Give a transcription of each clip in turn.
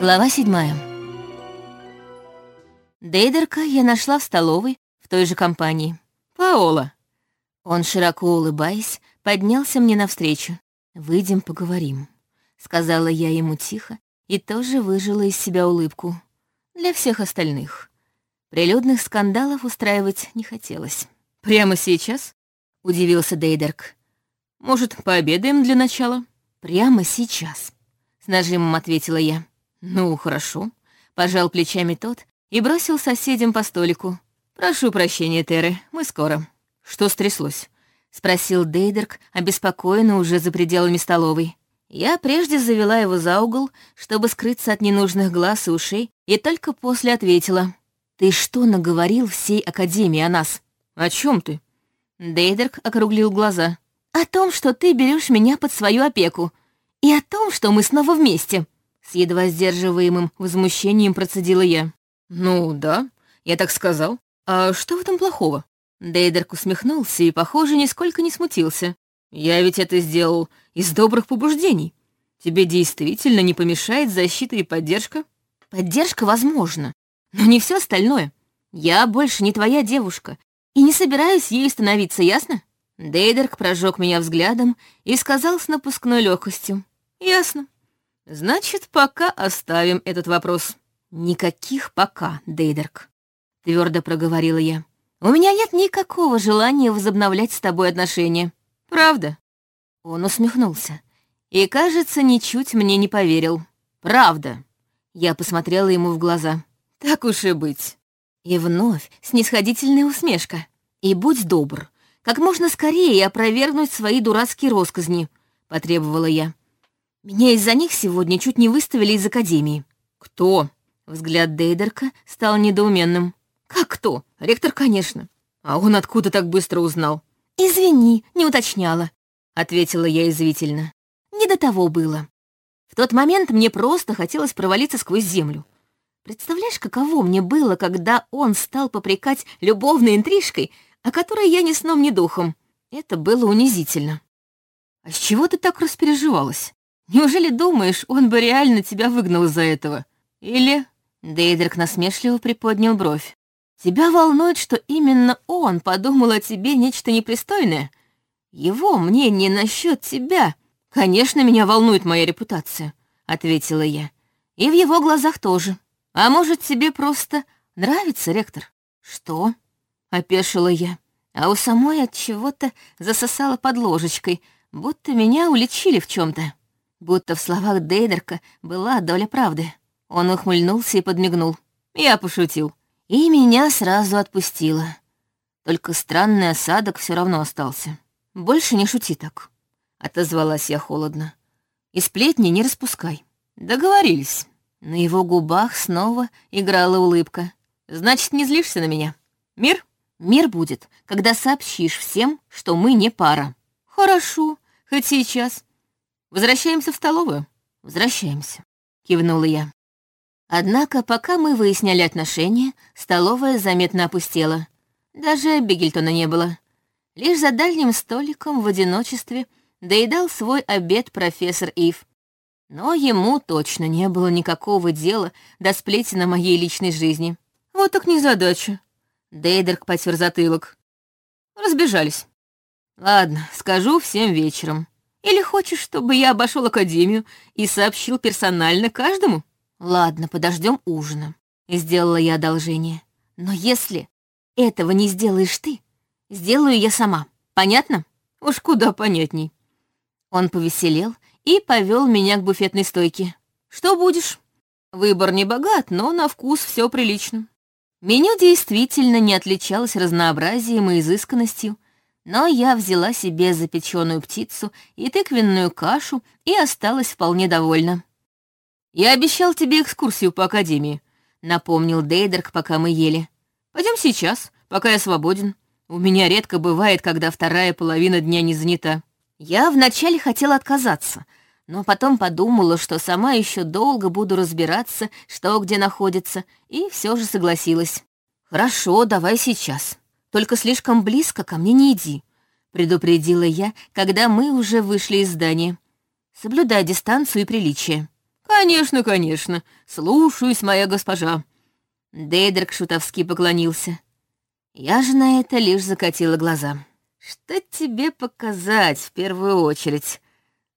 Глава седьмая. Дейдерка я нашла в столовой в той же компании. «Паола!» Он, широко улыбаясь, поднялся мне навстречу. «Выйдем, поговорим», — сказала я ему тихо и тоже выжила из себя улыбку. Для всех остальных. Прилюдных скандалов устраивать не хотелось. «Прямо сейчас?» — удивился Дейдерк. «Может, пообедаем для начала?» «Прямо сейчас», — с нажимом ответила я. «Ну, хорошо», — пожал плечами тот и бросил соседям по столику. «Прошу прощения, Теры, мы скоро». «Что стряслось?» — спросил Дейдерк, обеспокоенно уже за пределами столовой. Я прежде завела его за угол, чтобы скрыться от ненужных глаз и ушей, и только после ответила. «Ты что наговорил всей Академии о нас?» «О чем ты?» Дейдерк округлил глаза. «О том, что ты берешь меня под свою опеку, и о том, что мы снова вместе». С едва сдерживаемым возмущением процедила я. «Ну да, я так сказал. А что в этом плохого?» Дейдерк усмехнулся и, похоже, нисколько не смутился. «Я ведь это сделал из добрых побуждений. Тебе действительно не помешает защита и поддержка?» «Поддержка возможна, но не все остальное. Я больше не твоя девушка и не собираюсь ей становиться, ясно?» Дейдерк прожег меня взглядом и сказал с напускной легкостью. «Ясно. Значит, пока оставим этот вопрос. Никаких пока, Дейдерк, твердо проговорила я. У меня нет никакого желания возобновлять с тобой отношения. Правда? Он усмехнулся и, кажется, ничуть мне не поверил. Правда. Я посмотрела ему в глаза. Так уж и быть. И вновь снисходительная усмешка. И будь добр, как можно скорее опровергнуть свои дурацкие росказни, потребовала я. Меня из-за них сегодня чуть не выставили из академии. Кто? Взгляд Дейдерка стал недоуменным. Как кто? Ректор, конечно. А он откуда так быстро узнал? Извини, не уточняла, ответила я извительно. Не до того было. В тот момент мне просто хотелось провалиться сквозь землю. Представляешь, каково мне было, когда он стал попрекать любовной интрижкой, о которой я ни сном, ни духом. Это было унизительно. А с чего ты так распереживалась? Неужели думаешь, он бы реально тебя выгнал из-за этого? Или...» Дейдрик насмешливо приподнял бровь. «Тебя волнует, что именно он подумал о тебе нечто непристойное? Его мнение насчет тебя. Конечно, меня волнует моя репутация», — ответила я. «И в его глазах тоже. А может, тебе просто нравится, ректор?» «Что?» — опешила я. А у самой от чего-то засосала под ложечкой, будто меня уличили в чем то будто в словах Дейдерка была доля правды. Он ухмыльнулся и подмигнул. Я пошутил. И меня сразу отпустило. Только странный осадок все равно остался. «Больше не шути так», — отозвалась я холодно. «И сплетни не распускай». Договорились. На его губах снова играла улыбка. «Значит, не злишься на меня? Мир? Мир будет, когда сообщишь всем, что мы не пара». «Хорошо, хоть сейчас. Возвращаемся в столовую? Возвращаемся, кивнула я. Однако, пока мы выясняли отношения, столовая заметно опустела. Даже Бигельтона не было. Лишь за дальним столиком в одиночестве доедал свой обед профессор Ив. Но ему точно не было никакого дела до сплетен на моей личной жизни. Вот так незадача. Дейдерк потер затылок. Разбежались. Ладно, скажу всем вечером. Или хочешь, чтобы я обошел академию и сообщил персонально каждому? Ладно, подождем ужина. Сделала я одолжение. Но если этого не сделаешь ты, сделаю я сама. Понятно? Уж куда понятней. Он повеселел и повел меня к буфетной стойке. Что будешь? Выбор не богат, но на вкус все прилично. Меню действительно не отличалось разнообразием и изысканностью, но я взяла себе запеченную птицу и тыквенную кашу и осталась вполне довольна. «Я обещал тебе экскурсию по Академии», — напомнил Дейдерк, пока мы ели. Пойдем сейчас, пока я свободен. У меня редко бывает, когда вторая половина дня не занята». Я вначале хотела отказаться, но потом подумала, что сама еще долго буду разбираться, что где находится, и все же согласилась. «Хорошо, давай сейчас». Только слишком близко ко мне не иди», — предупредила я, когда мы уже вышли из здания. «Соблюдай дистанцию и приличие». «Конечно, конечно. Слушаюсь, моя госпожа». Дейдрак шутовски поклонился. Я же на это лишь закатила глаза. «Что тебе показать в первую очередь?»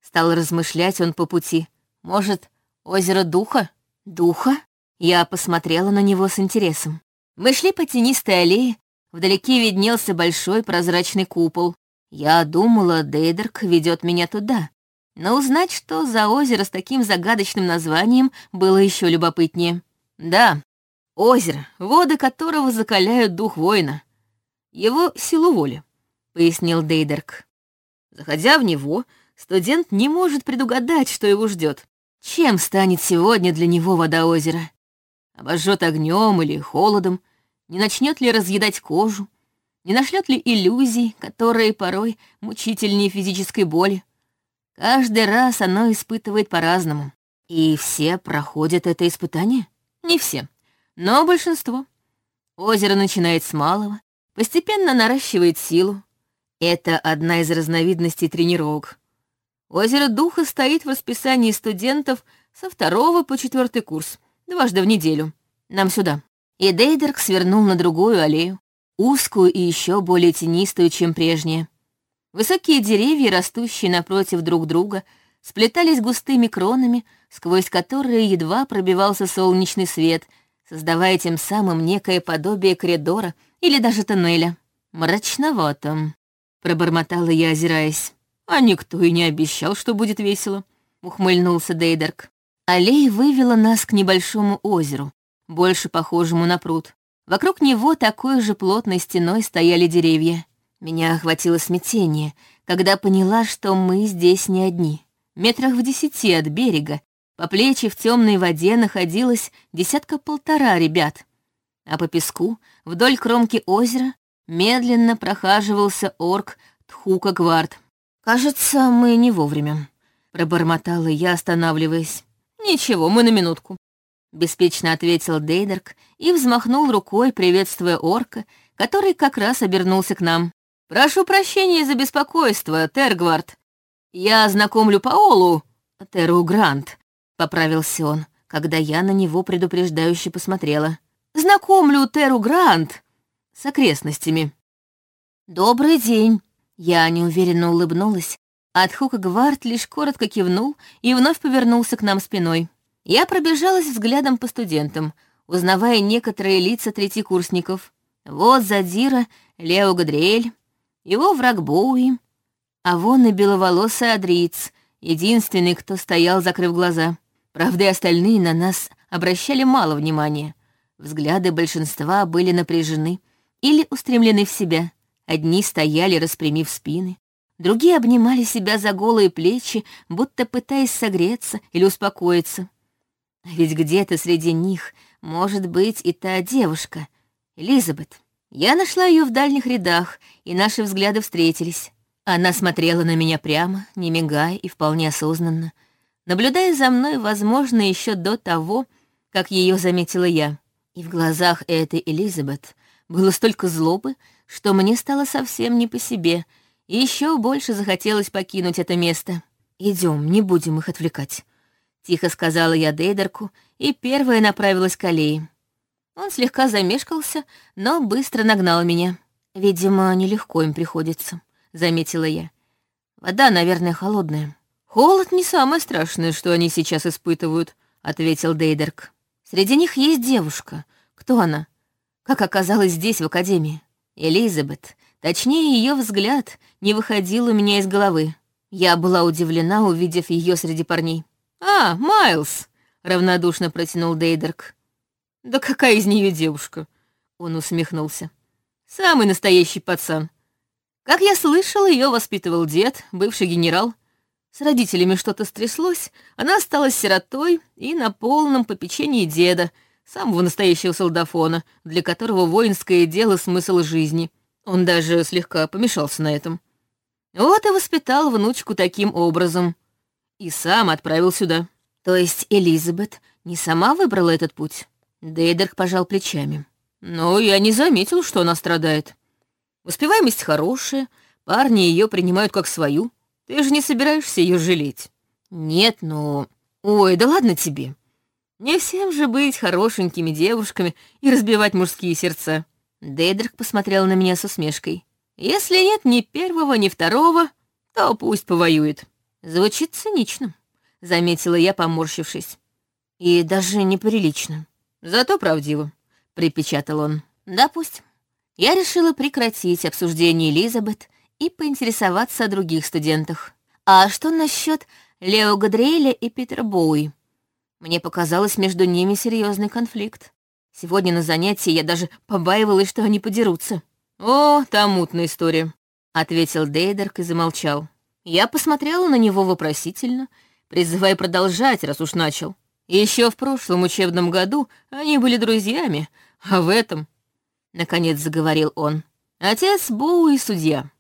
Стал размышлять он по пути. «Может, озеро Духа?» «Духа?» Я посмотрела на него с интересом. Мы шли по тенистой аллее, вдалеке виднелся большой прозрачный купол. Я думала, Дейдерк ведет меня туда. Но узнать, что за озеро с таким загадочным названием, было еще любопытнее. Да, озеро, воды которого закаляют дух воина. Его силу воли, пояснил Дейдерк. Заходя в него, студент не может предугадать, что его ждет. Чем станет сегодня для него вода озера? Обожжет огнем или холодом, не начнет ли разъедать кожу, не нашлет ли иллюзий, которые порой мучительнее физической боли. Каждый раз оно испытывает по-разному. И все проходят это испытание? Не все, но большинство. Озеро начинает с малого, постепенно наращивает силу. Это одна из разновидностей тренировок. Озеро Духа стоит в расписании студентов со второго по четвертый курс, дважды в неделю. Нам сюда. И Дейдерк свернул на другую аллею, узкую и еще более тенистую, чем прежняя. Высокие деревья, растущие напротив друг друга, сплетались густыми кронами, сквозь которые едва пробивался солнечный свет, создавая тем самым некое подобие коридора или даже тоннеля. «Мрачновато», — пробормотала я, озираясь. «А никто и не обещал, что будет весело», — ухмыльнулся Дейдерк. Аллея вывела нас к небольшому озеру, больше похожему на пруд. Вокруг него такой же плотной стеной стояли деревья. Меня охватило смятение, когда поняла, что мы здесь не одни. Метрах в десяти от берега, по плечи в темной воде находилось десятка-полтора ребят. А по песку, вдоль кромки озера, медленно прохаживался орк Тхука Гвард. «Кажется, мы не вовремя», — пробормотала я, останавливаясь. «Ничего, мы на минутку», — беспечно ответил Дейдерк и взмахнул рукой, приветствуя орка, который как раз обернулся к нам. «Прошу прощения за беспокойство, Тергвард. Я знакомлю Паолу, Теру Грант», — поправился он, когда я на него предупреждающе посмотрела. «Знакомлю Теру Грант с окрестностями». «Добрый день», — я неуверенно улыбнулась, а от Хука Гвард лишь коротко кивнул и вновь повернулся к нам спиной. Я пробежалась взглядом по студентам, узнавая некоторые лица третьекурсников. Вот Задира, Лео Гадриэль, его враг Боуи, а вон и беловолосый Адриц, единственный, кто стоял, закрыв глаза. Правда, и остальные на нас обращали мало внимания. Взгляды большинства были напряжены или устремлены в себя. Одни стояли, распрямив спины, другие обнимали себя за голые плечи, будто пытаясь согреться или успокоиться. Ведь где-то среди них может быть и та девушка, Элизабет. Я нашла ее в дальних рядах, и наши взгляды встретились. Она смотрела на меня прямо, не мигая и вполне осознанно, наблюдая за мной, возможно, еще до того, как ее заметила я. И в глазах этой Элизабет было столько злобы, что мне стало совсем не по себе, и еще больше захотелось покинуть это место. Идем, не будем их отвлекать. Тихо сказала я Дейдерку и первая направилась к аллее. Он слегка замешкался, но быстро нагнал меня. Видимо, нелегко им приходится, заметила я. Вода, наверное, холодная. Холод не самое страшное, что они сейчас испытывают, ответил Дейдерк. Среди них есть девушка. Кто она? Как оказалась здесь, в академии? Элизабет. Точнее, ее взгляд не выходил у меня из головы. Я была удивлена, увидев ее среди парней. «А, Майлз!» — равнодушно протянул Дейдерк. «Да какая из нее девушка?» — он усмехнулся. «Самый настоящий пацан. Как я слышал, ее воспитывал дед, бывший генерал. С родителями что-то стряслось, она осталась сиротой и на полном попечении деда, самого настоящего солдафона, для которого воинское дело — смысл жизни. Он даже слегка помешался на этом. Вот и воспитал внучку таким образом — и сам отправил сюда. То есть Элизабет не сама выбрала этот путь? Дейдерк пожал плечами. Но я не заметил, что она страдает. Успеваемость хорошая, парни ее принимают как свою. Ты же не собираешься ее жалеть. Нет, но Ой, да ладно тебе. Не всем же быть хорошенькими девушками и разбивать мужские сердца. Дейдрик посмотрел на меня с усмешкой. Если нет ни первого, ни второго, то пусть повоюет. Звучит цинично, заметила я, поморщившись. И даже неприлично. Зато правдиво, припечатал он. Допустим. Я решила прекратить обсуждение Элизабет и поинтересоваться о других студентах. А что насчет Лео Гадриэля и Питера Боуи? Мне показалось, между ними серьезный конфликт. Сегодня на занятии я даже побаивалась, что они подерутся. «О, там мутная история», — ответил Дейдерк и замолчал. Я посмотрела на него вопросительно, призывая продолжать, раз уж начал. Еще в прошлом учебном году они были друзьями, а в этом, — наконец заговорил он, — отец Боуи судья.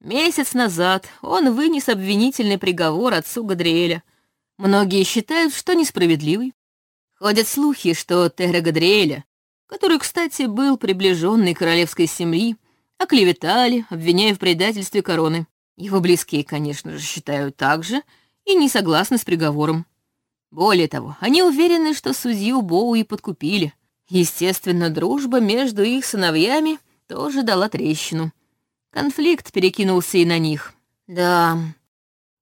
Месяц назад он вынес обвинительный приговор отцу Гадриэля. Многие считают, что несправедливый. Ходят слухи, что Терра Гадриэля, который, кстати, был приближенный королевской семьи, оклеветали, обвиняя в предательстве короны. Его близкие, конечно же, считают так же и не согласны с приговором. Более того, они уверены, что судью Боуи подкупили. Естественно, дружба между их сыновьями тоже дала трещину. Конфликт перекинулся и на них. «Да,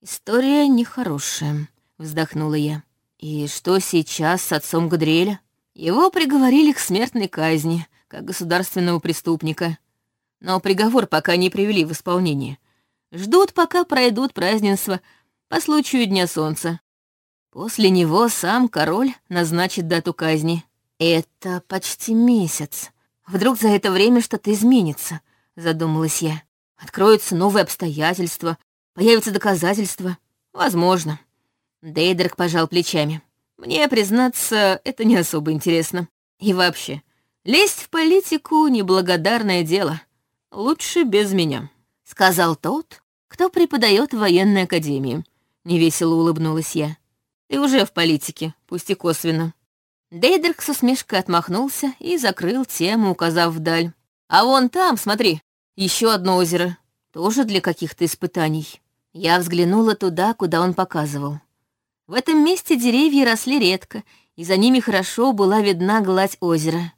история нехорошая», — вздохнула я. «И что сейчас с отцом Гадриэля?» Его приговорили к смертной казни, как государственного преступника. Но приговор пока не привели в исполнение. Ждут, пока пройдут празднества по случаю Дня Солнца. После него сам король назначит дату казни. Это почти месяц. Вдруг за это время что-то изменится —— задумалась я. «Откроются новые обстоятельства, появятся доказательства. Возможно». Дейдерк пожал плечами. «Мне, признаться, это не особо интересно. И вообще, лезть в политику — неблагодарное дело. Лучше без меня», — сказал тот, кто преподает в военной академии. Невесело улыбнулась я. «Ты уже в политике, пусть и косвенно». Дейдерк с усмешкой отмахнулся и закрыл тему, указав вдаль. А вон там, смотри, еще одно озеро, тоже для каких-то испытаний. Я взглянула туда, куда он показывал. В этом месте деревья росли редко, и за ними хорошо была видна гладь озера.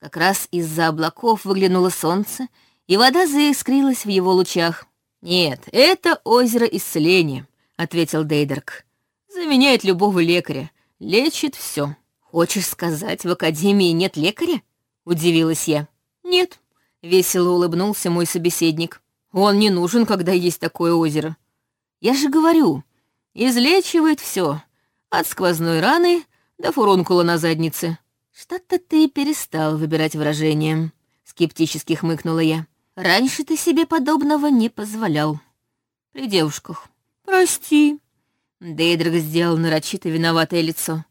Как раз из-за облаков выглянуло солнце, и вода заискрилась в его лучах. «Нет, это озеро исцеления», — ответил Дейдерк. «Заменяет любого лекаря, лечит все. Хочешь сказать, в академии нет лекаря?» — удивилась я. «Нет», — весело улыбнулся мой собеседник. «Он не нужен, когда есть такое озеро. Я же говорю, излечивает все, от сквозной раны до фурункула на заднице». «Что-то ты перестал выбирать выражение», — скептически хмыкнула я. «Раньше ты себе подобного не позволял. При девушках». «Прости», — Дейдрак сделал нарочито виноватое лицо.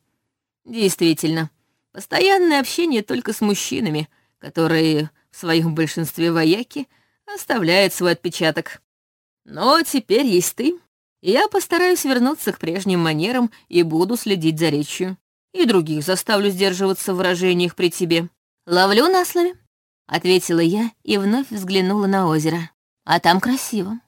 «Действительно, постоянное общение только с мужчинами, которые в своем большинстве вояки оставляют свой отпечаток. Но теперь есть ты. Я постараюсь вернуться к прежним манерам и буду следить за речью. И других заставлю сдерживаться в выражениях при тебе. Ловлю на слове, — ответила я и вновь взглянула на озеро. А там красиво.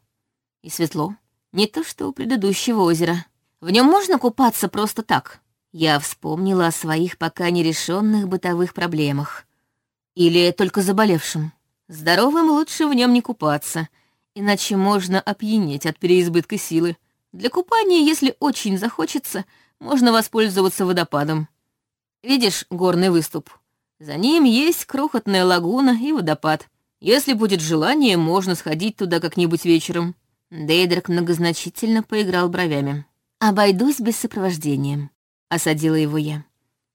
И светло. Не то, что у предыдущего озера. В нем можно купаться просто так. Я вспомнила о своих пока нерешенных бытовых проблемах. Или только заболевшим. Здоровым лучше в нем не купаться, иначе можно опьянеть от переизбытка силы. Для купания, если очень захочется, можно воспользоваться водопадом. Видишь горный выступ? За ним есть крохотная лагуна и водопад. Если будет желание, можно сходить туда как-нибудь вечером. Дейдрак многозначительно поиграл бровями. «Обойдусь без сопровождения», — осадила его я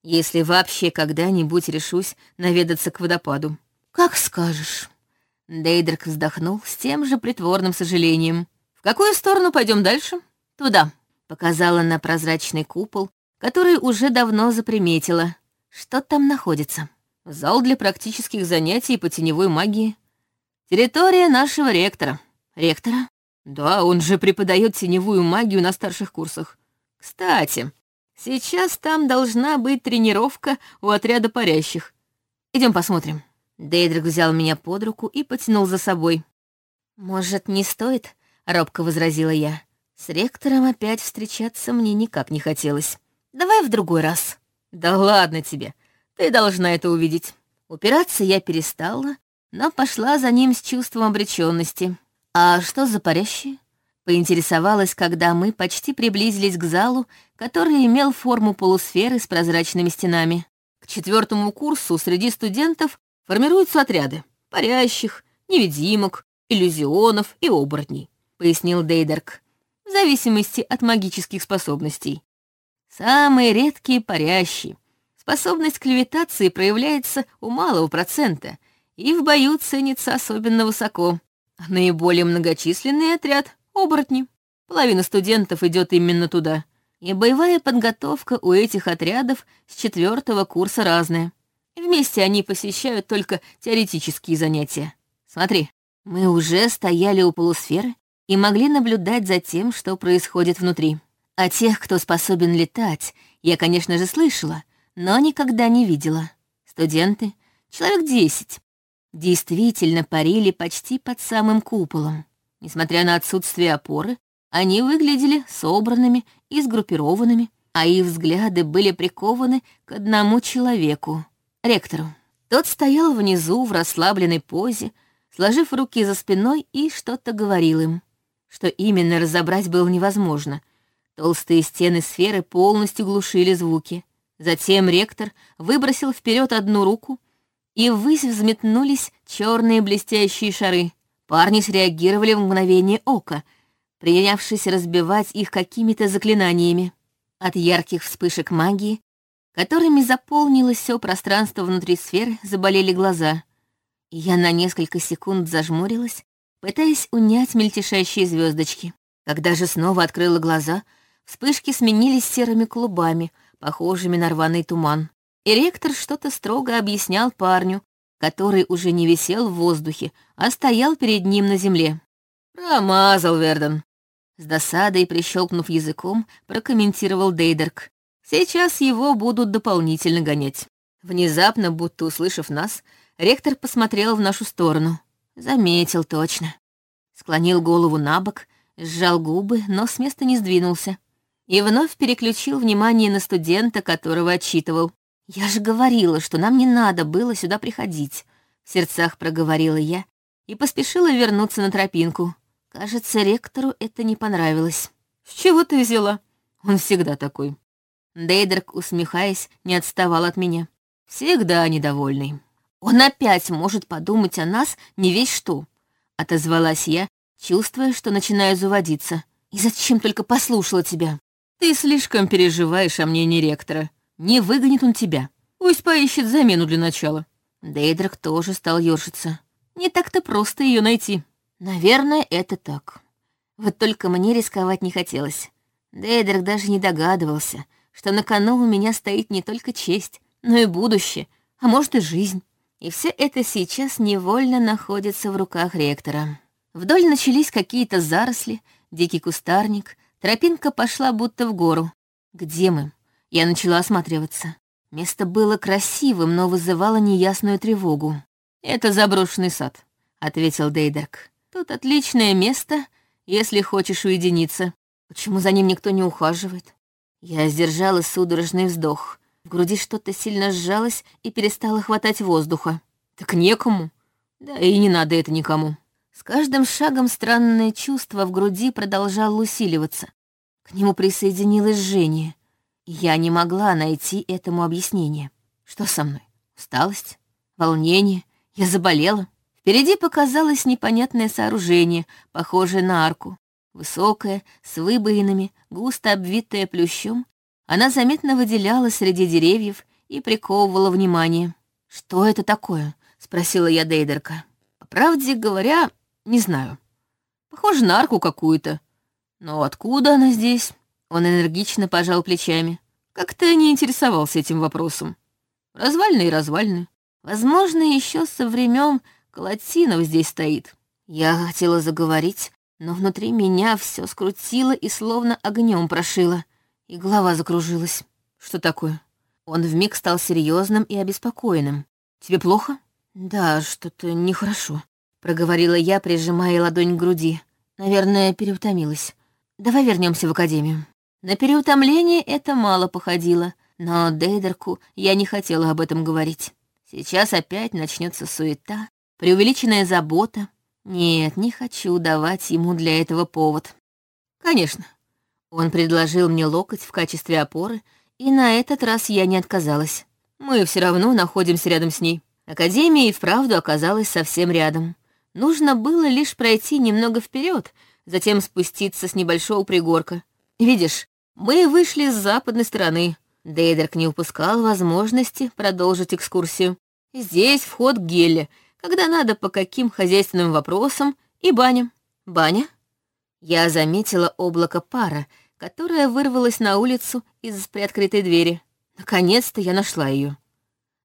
если вообще когда-нибудь решусь наведаться к водопаду. Как скажешь. Дейдрак вздохнул с тем же притворным сожалением. В какую сторону пойдем дальше? Туда. Показала на прозрачный купол, который уже давно заприметила. Что там находится? Зал для практических занятий по теневой магии. Территория нашего ректора. Ректора? Да, он же преподает теневую магию на старших курсах. Кстати, Сейчас там должна быть тренировка у отряда парящих. Идем посмотрим». Дейдрик взял меня под руку и потянул за собой. «Может, не стоит?» — робко возразила я. С ректором опять встречаться мне никак не хотелось. Давай в другой раз. Да ладно тебе, ты должна это увидеть. Упираться я перестала, но пошла за ним с чувством обреченности. А что за парящие? Поинтересовалась, когда мы почти приблизились к залу, который имел форму полусферы с прозрачными стенами. К четвертому курсу среди студентов формируются отряды парящих, невидимок, иллюзионов и оборотней, пояснил Дейдерк, в зависимости от магических способностей. Самые редкие парящие. Способность к левитации проявляется у малого процента и в бою ценится особенно высоко. Наиболее многочисленный отряд — оборотни. Половина студентов идет именно туда — и боевая подготовка у этих отрядов с четвертого курса разная. Вместе они посещают только теоретические занятия. Смотри, мы уже стояли у полусферы и могли наблюдать за тем, что происходит внутри. А тех, кто способен летать, я, конечно же, слышала, но никогда не видела. Студенты, человек десять, действительно парили почти под самым куполом. Несмотря на отсутствие опоры, они выглядели собранными и сгруппированными, а их взгляды были прикованы к одному человеку — ректору. Тот стоял внизу в расслабленной позе, сложив руки за спиной и что-то говорил им. Что именно разобрать было невозможно. Толстые стены сферы полностью глушили звуки. Затем ректор выбросил вперед одну руку, и ввысь взметнулись черные блестящие шары. Парни среагировали в мгновение ока — принявшись разбивать их какими-то заклинаниями. От ярких вспышек магии, которыми заполнилось все пространство внутри сферы, заболели глаза. Я на несколько секунд зажмурилась, пытаясь унять мельтешащие звездочки. Когда же снова открыла глаза, вспышки сменились серыми клубами, похожими на рваный туман. И ректор что-то строго объяснял парню, который уже не висел в воздухе, а стоял перед ним на земле. «Промазал, Верден», с досадой, прищелкнув языком, прокомментировал Дейдерк. «Сейчас его будут дополнительно гонять». Внезапно, будто услышав нас, ректор посмотрел в нашу сторону. Заметил точно. Склонил голову на бок, сжал губы, но с места не сдвинулся. И вновь переключил внимание на студента, которого отчитывал. «Я же говорила, что нам не надо было сюда приходить», — в сердцах проговорила я и поспешила вернуться на тропинку. Кажется, ректору это не понравилось. «С чего ты взяла? Он всегда такой». Дейдерк, усмехаясь, не отставал от меня. «Всегда недовольный. Он опять может подумать о нас не весь что», — отозвалась я, чувствуя, что начинаю заводиться. «И зачем только послушала тебя? Ты слишком переживаешь о мнении ректора. Не выгонит он тебя. Пусть поищет замену для начала». Дейдрак тоже стал ёршиться. Не так-то просто ее найти. Наверное, это так. Вот только мне рисковать не хотелось. Дейдрак даже не догадывался, что на кону у меня стоит не только честь, но и будущее, а может и жизнь. И все это сейчас невольно находится в руках ректора. Вдоль начались какие-то заросли, дикий кустарник, тропинка пошла будто в гору. Где мы? Я начала осматриваться. Место было красивым, но вызывало неясную тревогу. «Это заброшенный сад», — ответил Дейдерк. Тут отличное место, если хочешь уединиться. Почему за ним никто не ухаживает? Я сдержала судорожный вздох. В груди что-то сильно сжалось и перестало хватать воздуха. Так некому. Да и не надо это никому. С каждым шагом странное чувство в груди продолжало усиливаться. К нему присоединилось жжение. Я не могла найти этому объяснение. Что со мной? Усталость? Волнение? Я заболела? Впереди показалось непонятное сооружение, похожее на арку. Высокое, с выбоинами, густо обвитое плющом, она заметно выделялась среди деревьев и приковывала внимание. «Что это такое?» — спросила я Дейдерка. «По правде говоря, не знаю. Похоже на арку какую-то. Но откуда она здесь?» Он энергично пожал плечами. Как-то не интересовался этим вопросом. Развальны и развальны. Возможно, еще со времен Колотинов здесь стоит. Я хотела заговорить, но внутри меня все скрутило и словно огнем прошило, и голова закружилась. Что такое? Он вмиг стал серьезным и обеспокоенным. Тебе плохо? Да, что-то нехорошо, проговорила я, прижимая ладонь к груди. Наверное, переутомилась. давай вернемся в академию. На переутомление это мало походило, но Дейдерку я не хотела об этом говорить. Сейчас опять начнется суета, преувеличенная забота. Нет, не хочу давать ему для этого повод. Конечно. Он предложил мне локоть в качестве опоры, и на этот раз я не отказалась. Мы все равно находимся рядом с ней. Академия и вправду оказалась совсем рядом. Нужно было лишь пройти немного вперед, затем спуститься с небольшого пригорка. Видишь, мы вышли с западной стороны. Дейдерк не упускал возможности продолжить экскурсию. Здесь вход к гелле, когда надо по каким хозяйственным вопросам, и баня. Баня? Я заметила облако пара, которое вырвалось на улицу из приоткрытой двери. Наконец-то я нашла ее.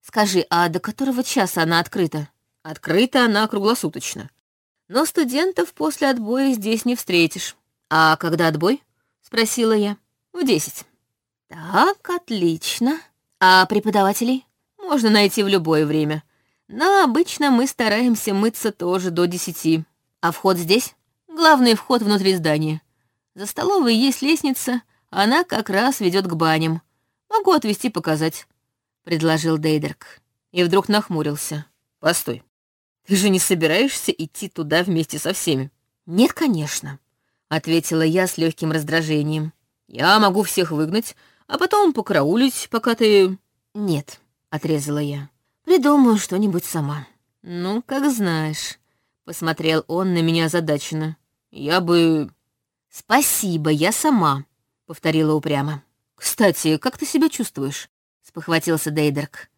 Скажи, а до которого часа она открыта? Открыта она круглосуточно. Но студентов после отбоя здесь не встретишь. А когда отбой? Спросила я. В десять. Так, отлично. А преподавателей? Можно найти в любое время. Но обычно мы стараемся мыться тоже до десяти. А вход здесь? Главный вход внутри здания. За столовой есть лестница, она как раз ведет к баням. Могу отвезти показать, предложил Дейдерк. И вдруг нахмурился. Постой. Ты же не собираешься идти туда вместе со всеми? Нет, конечно, ответила я с легким раздражением. Я могу всех выгнать, а потом покараулить, пока ты... Нет, отрезала я. Придумаю что-нибудь сама. Ну, как знаешь. Посмотрел он на меня озадаченно. Я бы... Спасибо, я сама, повторила упрямо. Кстати, как ты себя чувствуешь? Спохватился Дейдерк.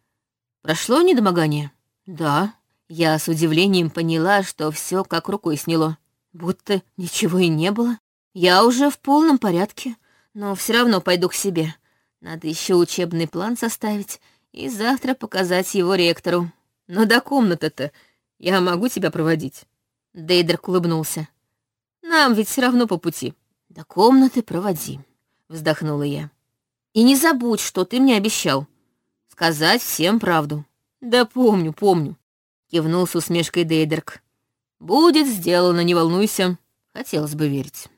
Прошло недомогание? Да. Я с удивлением поняла, что все как рукой сняло. Будто ничего и не было. Я уже в полном порядке, но все равно пойду к себе. Надо еще учебный план составить и завтра показать его ректору. Но до комнаты-то я могу тебя проводить. Дейдер улыбнулся. Нам ведь все равно по пути. До комнаты проводи, вздохнула я. И не забудь, что ты мне обещал. Сказать всем правду. Да помню, помню, кивнул с усмешкой Дейдерк. Будет сделано, не волнуйся. Хотелось бы верить.